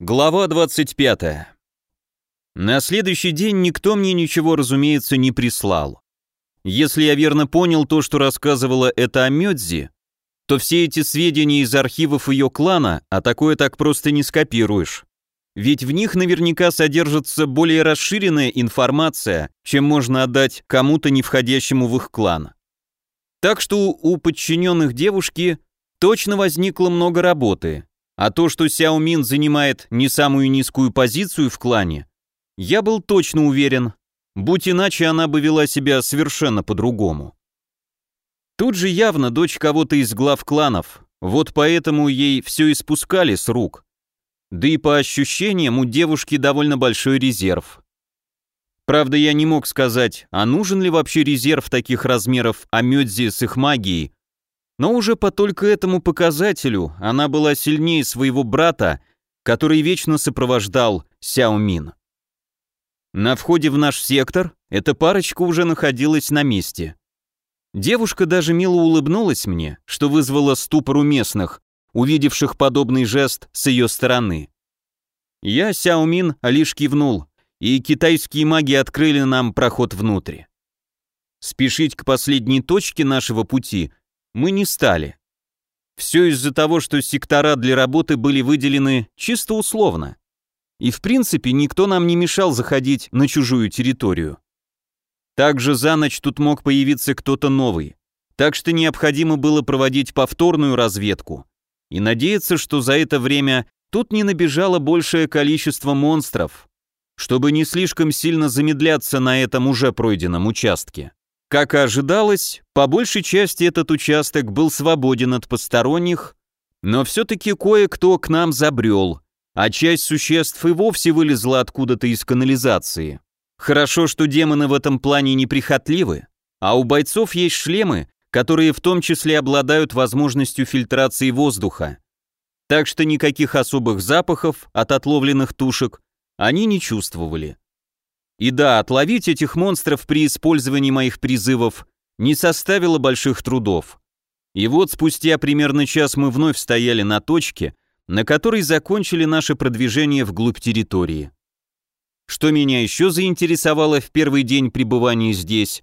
Глава 25. На следующий день никто мне ничего, разумеется, не прислал. Если я верно понял то, что рассказывала это о Мёдзи, то все эти сведения из архивов ее клана, а такое так просто не скопируешь. Ведь в них наверняка содержится более расширенная информация, чем можно отдать кому-то, не входящему в их клан. Так что у подчиненных девушки точно возникло много работы, а то, что Сяо Мин занимает не самую низкую позицию в клане, я был точно уверен, будь иначе она бы вела себя совершенно по-другому. Тут же явно дочь кого-то из глав кланов, вот поэтому ей все испускали с рук. Да и по ощущениям у девушки довольно большой резерв. Правда, я не мог сказать, а нужен ли вообще резерв таких размеров Амёдзи с их магией, но уже по только этому показателю она была сильнее своего брата, который вечно сопровождал Сяо Мин. На входе в наш сектор эта парочка уже находилась на месте. Девушка даже мило улыбнулась мне, что вызвало ступор у местных, увидевших подобный жест с ее стороны. Я, Сяо Мин, лишь кивнул, и китайские маги открыли нам проход внутрь. Спешить к последней точке нашего пути мы не стали. Все из-за того, что сектора для работы были выделены чисто условно. И в принципе никто нам не мешал заходить на чужую территорию. Также за ночь тут мог появиться кто-то новый, так что необходимо было проводить повторную разведку и надеяться, что за это время тут не набежало большее количество монстров, чтобы не слишком сильно замедляться на этом уже пройденном участке. Как и ожидалось, по большей части этот участок был свободен от посторонних, но все-таки кое-кто к нам забрел, а часть существ и вовсе вылезла откуда-то из канализации. Хорошо, что демоны в этом плане неприхотливы, а у бойцов есть шлемы, которые в том числе обладают возможностью фильтрации воздуха. Так что никаких особых запахов от отловленных тушек они не чувствовали. И да, отловить этих монстров при использовании моих призывов не составило больших трудов. И вот спустя примерно час мы вновь стояли на точке, на которой закончили наше продвижение вглубь территории. Что меня еще заинтересовало в первый день пребывания здесь,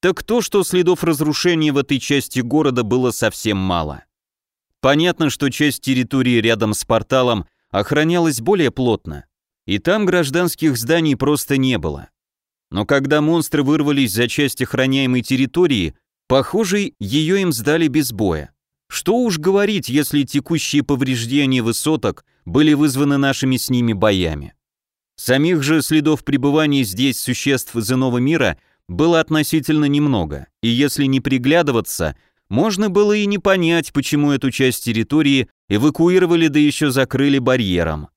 так то, что следов разрушения в этой части города было совсем мало. Понятно, что часть территории рядом с порталом охранялась более плотно и там гражданских зданий просто не было. Но когда монстры вырвались за часть охраняемой территории, похоже, ее им сдали без боя. Что уж говорить, если текущие повреждения высоток были вызваны нашими с ними боями. Самих же следов пребывания здесь существ из иного мира было относительно немного, и если не приглядываться, можно было и не понять, почему эту часть территории эвакуировали да еще закрыли барьером.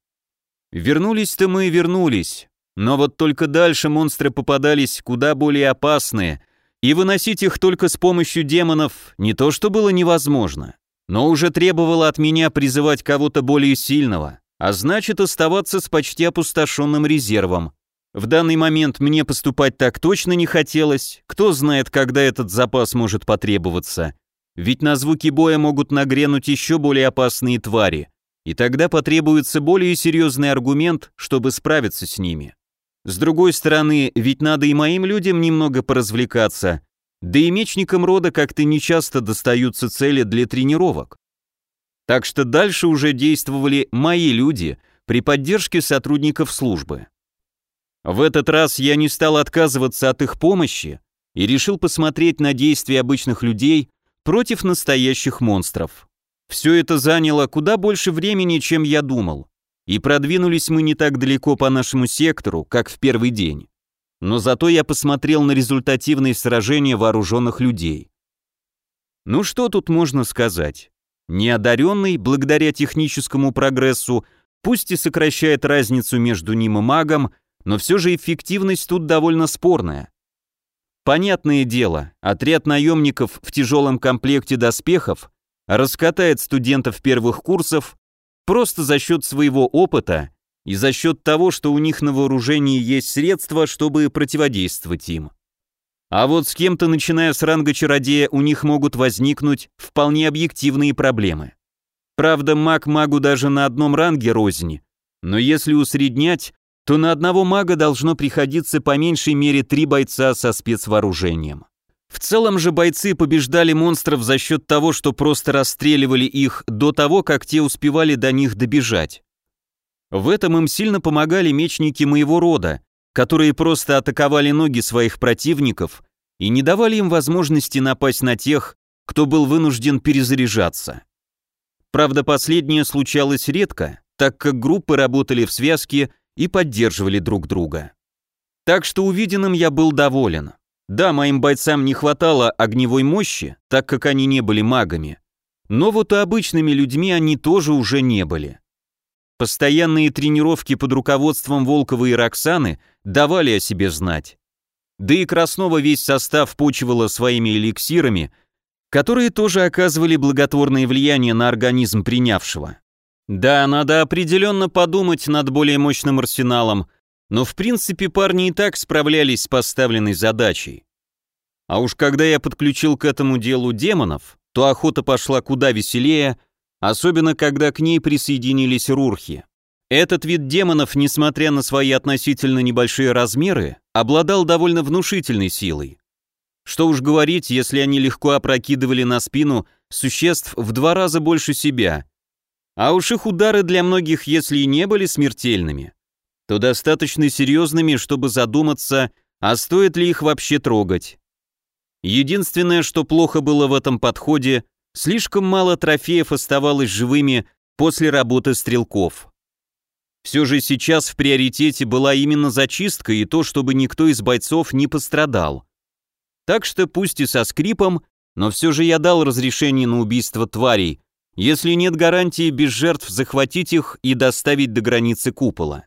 Вернулись-то мы и вернулись, но вот только дальше монстры попадались куда более опасные, и выносить их только с помощью демонов не то что было невозможно, но уже требовало от меня призывать кого-то более сильного, а значит оставаться с почти опустошенным резервом. В данный момент мне поступать так точно не хотелось, кто знает, когда этот запас может потребоваться. Ведь на звуки боя могут нагрянуть еще более опасные твари, и тогда потребуется более серьезный аргумент, чтобы справиться с ними. С другой стороны, ведь надо и моим людям немного поразвлекаться, да и мечникам рода как-то нечасто достаются цели для тренировок. Так что дальше уже действовали мои люди при поддержке сотрудников службы. В этот раз я не стал отказываться от их помощи и решил посмотреть на действия обычных людей против настоящих монстров. Все это заняло куда больше времени, чем я думал. И продвинулись мы не так далеко по нашему сектору, как в первый день. Но зато я посмотрел на результативные сражения вооруженных людей. Ну что тут можно сказать? Неодаренный, благодаря техническому прогрессу, пусть и сокращает разницу между ним и магом, но все же эффективность тут довольно спорная. Понятное дело, отряд наемников в тяжелом комплекте доспехов раскатает студентов первых курсов просто за счет своего опыта и за счет того, что у них на вооружении есть средства, чтобы противодействовать им. А вот с кем-то, начиная с ранга чародея, у них могут возникнуть вполне объективные проблемы. Правда, маг магу даже на одном ранге розни, Но если усреднять, то на одного мага должно приходиться по меньшей мере три бойца со спецвооружением. В целом же бойцы побеждали монстров за счет того, что просто расстреливали их до того, как те успевали до них добежать. В этом им сильно помогали мечники моего рода, которые просто атаковали ноги своих противников и не давали им возможности напасть на тех, кто был вынужден перезаряжаться. Правда, последнее случалось редко, так как группы работали в связке и поддерживали друг друга. Так что увиденным я был доволен. Да, моим бойцам не хватало огневой мощи, так как они не были магами. Но вот и обычными людьми они тоже уже не были. Постоянные тренировки под руководством Волкова и Роксаны давали о себе знать. Да и Краснова весь состав почивала своими эликсирами, которые тоже оказывали благотворное влияние на организм принявшего. Да, надо определенно подумать над более мощным арсеналом, но в принципе парни и так справлялись с поставленной задачей. А уж когда я подключил к этому делу демонов, то охота пошла куда веселее, особенно когда к ней присоединились рурхи. Этот вид демонов, несмотря на свои относительно небольшие размеры, обладал довольно внушительной силой. Что уж говорить, если они легко опрокидывали на спину существ в два раза больше себя. А уж их удары для многих, если и не были смертельными, то достаточно серьезными, чтобы задуматься, а стоит ли их вообще трогать. Единственное, что плохо было в этом подходе, слишком мало трофеев оставалось живыми после работы стрелков. Все же сейчас в приоритете была именно зачистка и то, чтобы никто из бойцов не пострадал. Так что пусть и со скрипом, но все же я дал разрешение на убийство тварей, если нет гарантии без жертв захватить их и доставить до границы купола.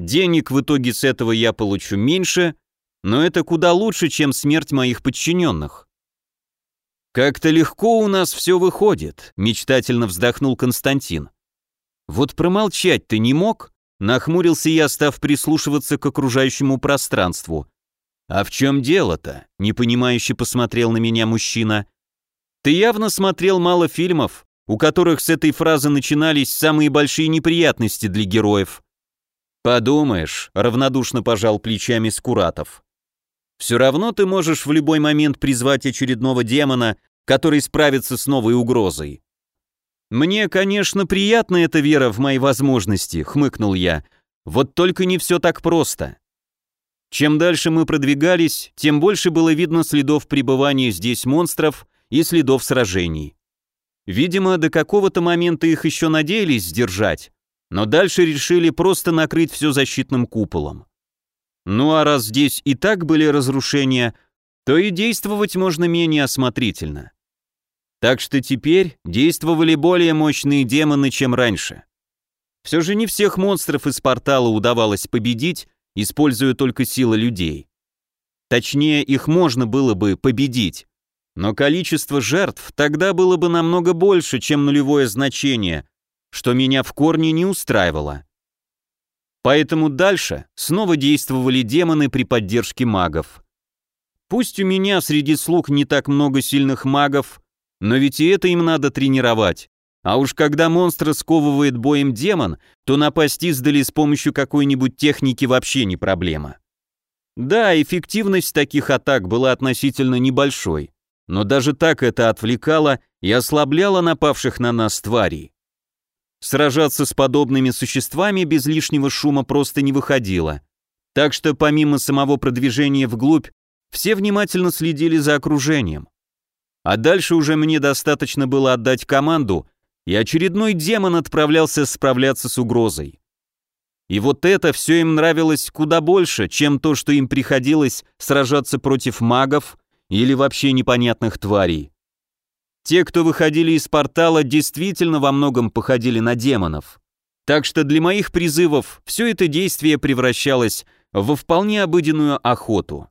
Денег в итоге с этого я получу меньше, но это куда лучше, чем смерть моих подчиненных. «Как-то легко у нас все выходит», — мечтательно вздохнул Константин. «Вот промолчать ты не мог?» — нахмурился я, став прислушиваться к окружающему пространству. «А в чем дело-то?» — непонимающе посмотрел на меня мужчина. «Ты явно смотрел мало фильмов, у которых с этой фразы начинались самые большие неприятности для героев. «Подумаешь», — равнодушно пожал плечами Скуратов. «Все равно ты можешь в любой момент призвать очередного демона, который справится с новой угрозой». «Мне, конечно, приятна эта вера в мои возможности», — хмыкнул я. «Вот только не все так просто». Чем дальше мы продвигались, тем больше было видно следов пребывания здесь монстров и следов сражений. Видимо, до какого-то момента их еще надеялись сдержать, но дальше решили просто накрыть все защитным куполом. Ну а раз здесь и так были разрушения, то и действовать можно менее осмотрительно. Так что теперь действовали более мощные демоны, чем раньше. Все же не всех монстров из портала удавалось победить, используя только силы людей. Точнее, их можно было бы победить, но количество жертв тогда было бы намного больше, чем нулевое значение, что меня в корне не устраивало. Поэтому дальше снова действовали демоны при поддержке магов. Пусть у меня среди слуг не так много сильных магов, но ведь и это им надо тренировать. А уж когда монстра сковывает боем демон, то напасть издали с помощью какой-нибудь техники вообще не проблема. Да, эффективность таких атак была относительно небольшой, но даже так это отвлекало и ослабляло напавших на нас тварей. Сражаться с подобными существами без лишнего шума просто не выходило. Так что помимо самого продвижения вглубь, все внимательно следили за окружением. А дальше уже мне достаточно было отдать команду, и очередной демон отправлялся справляться с угрозой. И вот это все им нравилось куда больше, чем то, что им приходилось сражаться против магов или вообще непонятных тварей. Те, кто выходили из портала, действительно во многом походили на демонов. Так что для моих призывов все это действие превращалось во вполне обыденную охоту.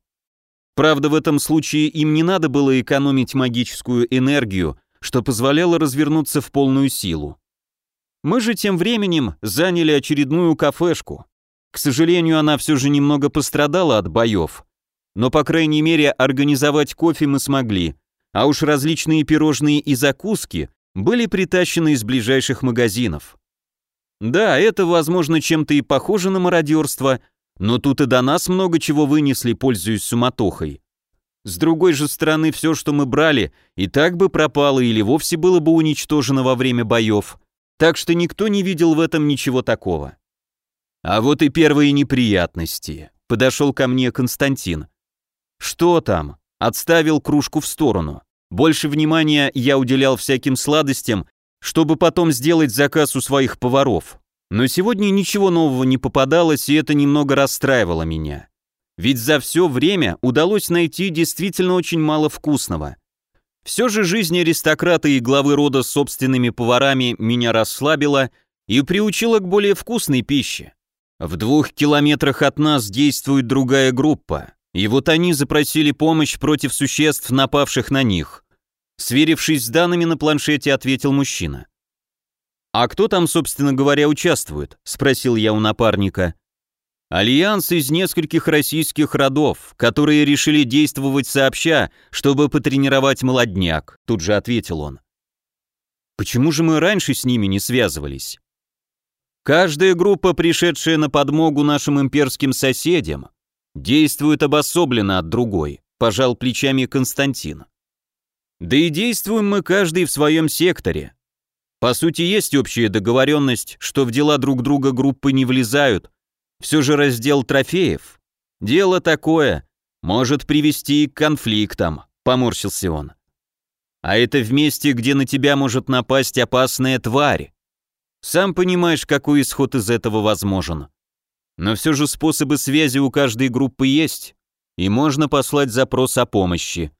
Правда, в этом случае им не надо было экономить магическую энергию, что позволяло развернуться в полную силу. Мы же тем временем заняли очередную кафешку. К сожалению, она все же немного пострадала от боев. Но, по крайней мере, организовать кофе мы смогли, а уж различные пирожные и закуски были притащены из ближайших магазинов. Да, это, возможно, чем-то и похоже на мародерство, но тут и до нас много чего вынесли, пользуясь суматохой. С другой же стороны, все, что мы брали, и так бы пропало или вовсе было бы уничтожено во время боев, так что никто не видел в этом ничего такого. А вот и первые неприятности. Подошел ко мне Константин. Что там? Отставил кружку в сторону. Больше внимания я уделял всяким сладостям, чтобы потом сделать заказ у своих поваров. Но сегодня ничего нового не попадалось, и это немного расстраивало меня. Ведь за все время удалось найти действительно очень мало вкусного. Все же жизнь аристократа и главы рода с собственными поварами меня расслабила и приучила к более вкусной пище. В двух километрах от нас действует другая группа, и вот они запросили помощь против существ, напавших на них. Сверившись с данными на планшете, ответил мужчина. «А кто там, собственно говоря, участвует?» – спросил я у напарника. «Альянс из нескольких российских родов, которые решили действовать сообща, чтобы потренировать молодняк», – тут же ответил он. «Почему же мы раньше с ними не связывались?» Каждая группа, пришедшая на подмогу нашим имперским соседям, действует обособленно от другой, пожал плечами Константин. Да и действуем мы каждый в своем секторе. По сути, есть общая договоренность, что в дела друг друга группы не влезают. Все же раздел трофеев. Дело такое, может привести к конфликтам, поморщился он. А это в месте, где на тебя может напасть опасная тварь. Сам понимаешь, какой исход из этого возможен. Но все же способы связи у каждой группы есть, и можно послать запрос о помощи.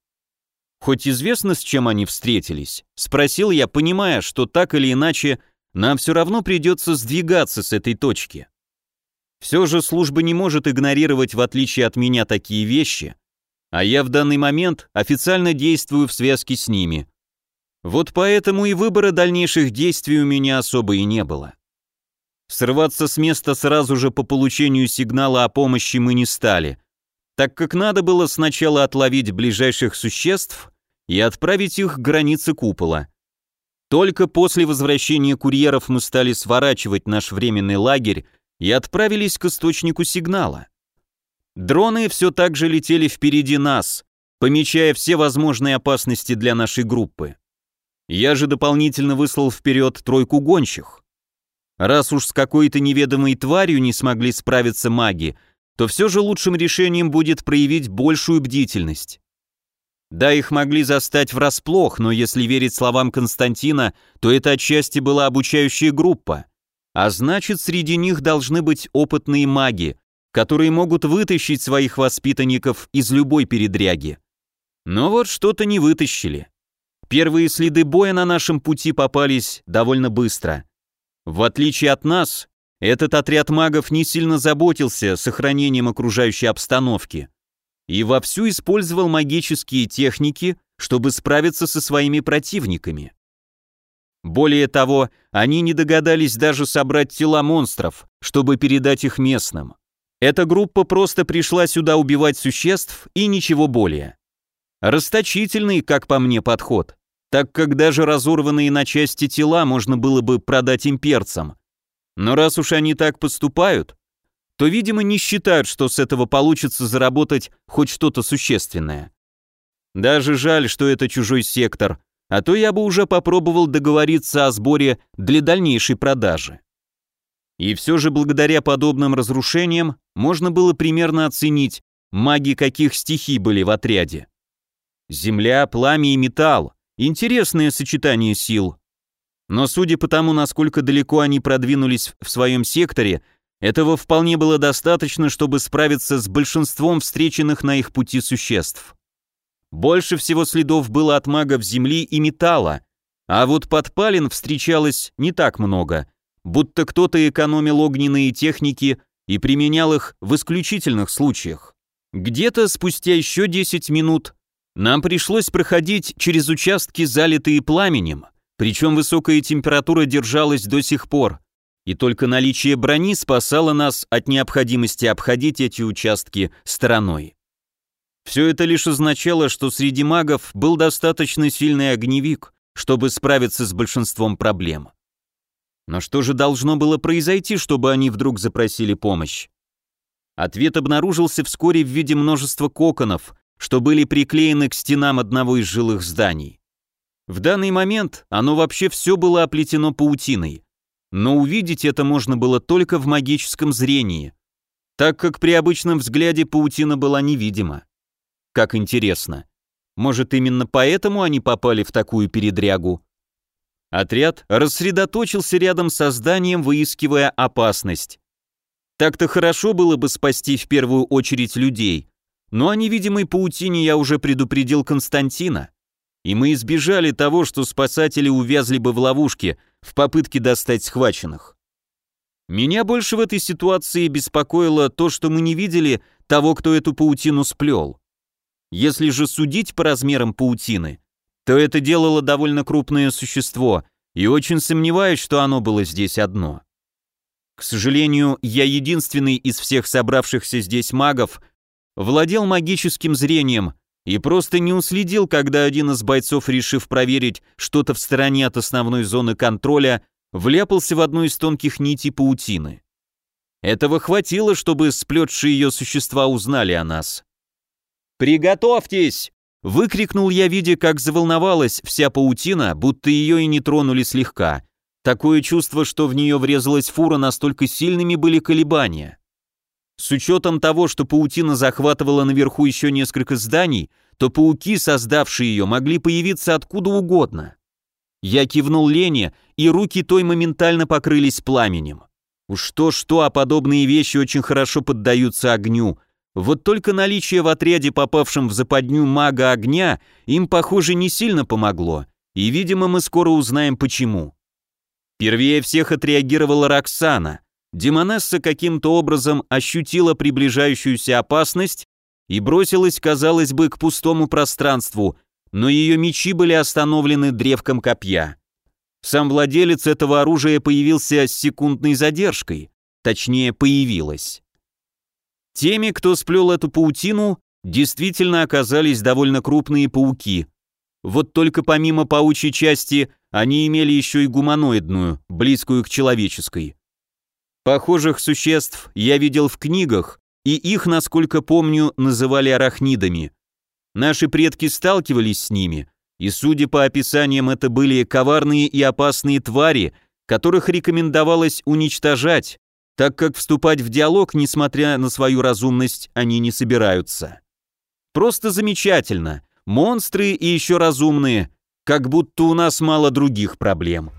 Хоть известно, с чем они встретились, спросил я, понимая, что так или иначе нам все равно придется сдвигаться с этой точки. Все же служба не может игнорировать, в отличие от меня, такие вещи, а я в данный момент официально действую в связке с ними. Вот поэтому и выбора дальнейших действий у меня особо и не было. Срываться с места сразу же по получению сигнала о помощи мы не стали, так как надо было сначала отловить ближайших существ и отправить их к границе купола. Только после возвращения курьеров мы стали сворачивать наш временный лагерь и отправились к источнику сигнала. Дроны все так же летели впереди нас, помечая все возможные опасности для нашей группы. Я же дополнительно выслал вперед тройку гонщих. Раз уж с какой-то неведомой тварью не смогли справиться маги, то все же лучшим решением будет проявить большую бдительность. Да, их могли застать врасплох, но если верить словам Константина, то это отчасти была обучающая группа. А значит, среди них должны быть опытные маги, которые могут вытащить своих воспитанников из любой передряги. Но вот что-то не вытащили. Первые следы боя на нашем пути попались довольно быстро. В отличие от нас, этот отряд магов не сильно заботился сохранением окружающей обстановки и вовсю использовал магические техники, чтобы справиться со своими противниками. Более того, они не догадались даже собрать тела монстров, чтобы передать их местным. Эта группа просто пришла сюда убивать существ и ничего более. Расточительный, как по мне, подход так как даже разорванные на части тела можно было бы продать имперцам. Но раз уж они так поступают, то, видимо, не считают, что с этого получится заработать хоть что-то существенное. Даже жаль, что это чужой сектор, а то я бы уже попробовал договориться о сборе для дальнейшей продажи. И все же благодаря подобным разрушениям можно было примерно оценить, маги каких стихий были в отряде. Земля, пламя и металл Интересное сочетание сил. Но судя по тому, насколько далеко они продвинулись в своем секторе, этого вполне было достаточно, чтобы справиться с большинством встреченных на их пути существ. Больше всего следов было от магов земли и металла, а вот подпалин встречалось не так много, будто кто-то экономил огненные техники и применял их в исключительных случаях. Где-то спустя еще 10 минут нам пришлось проходить через участки, залитые пламенем, причем высокая температура держалась до сих пор, и только наличие брони спасало нас от необходимости обходить эти участки стороной. Все это лишь означало, что среди магов был достаточно сильный огневик, чтобы справиться с большинством проблем. Но что же должно было произойти, чтобы они вдруг запросили помощь? Ответ обнаружился вскоре в виде множества коконов, что были приклеены к стенам одного из жилых зданий. В данный момент оно вообще все было оплетено паутиной, но увидеть это можно было только в магическом зрении, так как при обычном взгляде паутина была невидима. Как интересно. Может, именно поэтому они попали в такую передрягу? Отряд рассредоточился рядом со зданием, выискивая опасность. Так-то хорошо было бы спасти в первую очередь людей, но о невидимой паутине я уже предупредил Константина, и мы избежали того, что спасатели увязли бы в ловушке в попытке достать схваченных. Меня больше в этой ситуации беспокоило то, что мы не видели того, кто эту паутину сплел. Если же судить по размерам паутины, то это делало довольно крупное существо, и очень сомневаюсь, что оно было здесь одно. К сожалению, я единственный из всех собравшихся здесь магов владел магическим зрением и просто не уследил, когда один из бойцов, решив проверить что-то в стороне от основной зоны контроля, вляпался в одну из тонких нитей паутины. Этого хватило, чтобы сплетшие ее существа узнали о нас. «Приготовьтесь!» — выкрикнул я, видя, как заволновалась вся паутина, будто ее и не тронули слегка. Такое чувство, что в нее врезалась фура, настолько сильными были колебания. С учетом того, что паутина захватывала наверху еще несколько зданий, то пауки, создавшие ее, могли появиться откуда угодно. Я кивнул Лене, и руки той моментально покрылись пламенем. Уж то-что, а подобные вещи очень хорошо поддаются огню, вот только наличие в отряде, попавшем в западню мага огня, им, похоже, не сильно помогло, и, видимо, мы скоро узнаем почему. Первее всех отреагировала Роксана. Демонесса каким-то образом ощутила приближающуюся опасность и бросилась, казалось бы, к пустому пространству, но ее мечи были остановлены древком копья. Сам владелец этого оружия появился с секундной задержкой, точнее, появилась. Теми, кто сплел эту паутину, действительно оказались довольно крупные пауки. Вот только помимо паучьей части, они имели еще и гуманоидную, близкую к человеческой. Похожих существ я видел в книгах, и их, насколько помню, называли арахнидами. Наши предки сталкивались с ними, и, судя по описаниям, это были коварные и опасные твари, которых рекомендовалось уничтожать, так как вступать в диалог, несмотря на свою разумность, они не собираются. Просто замечательно. Монстры и еще разумные, как будто у нас мало других проблем.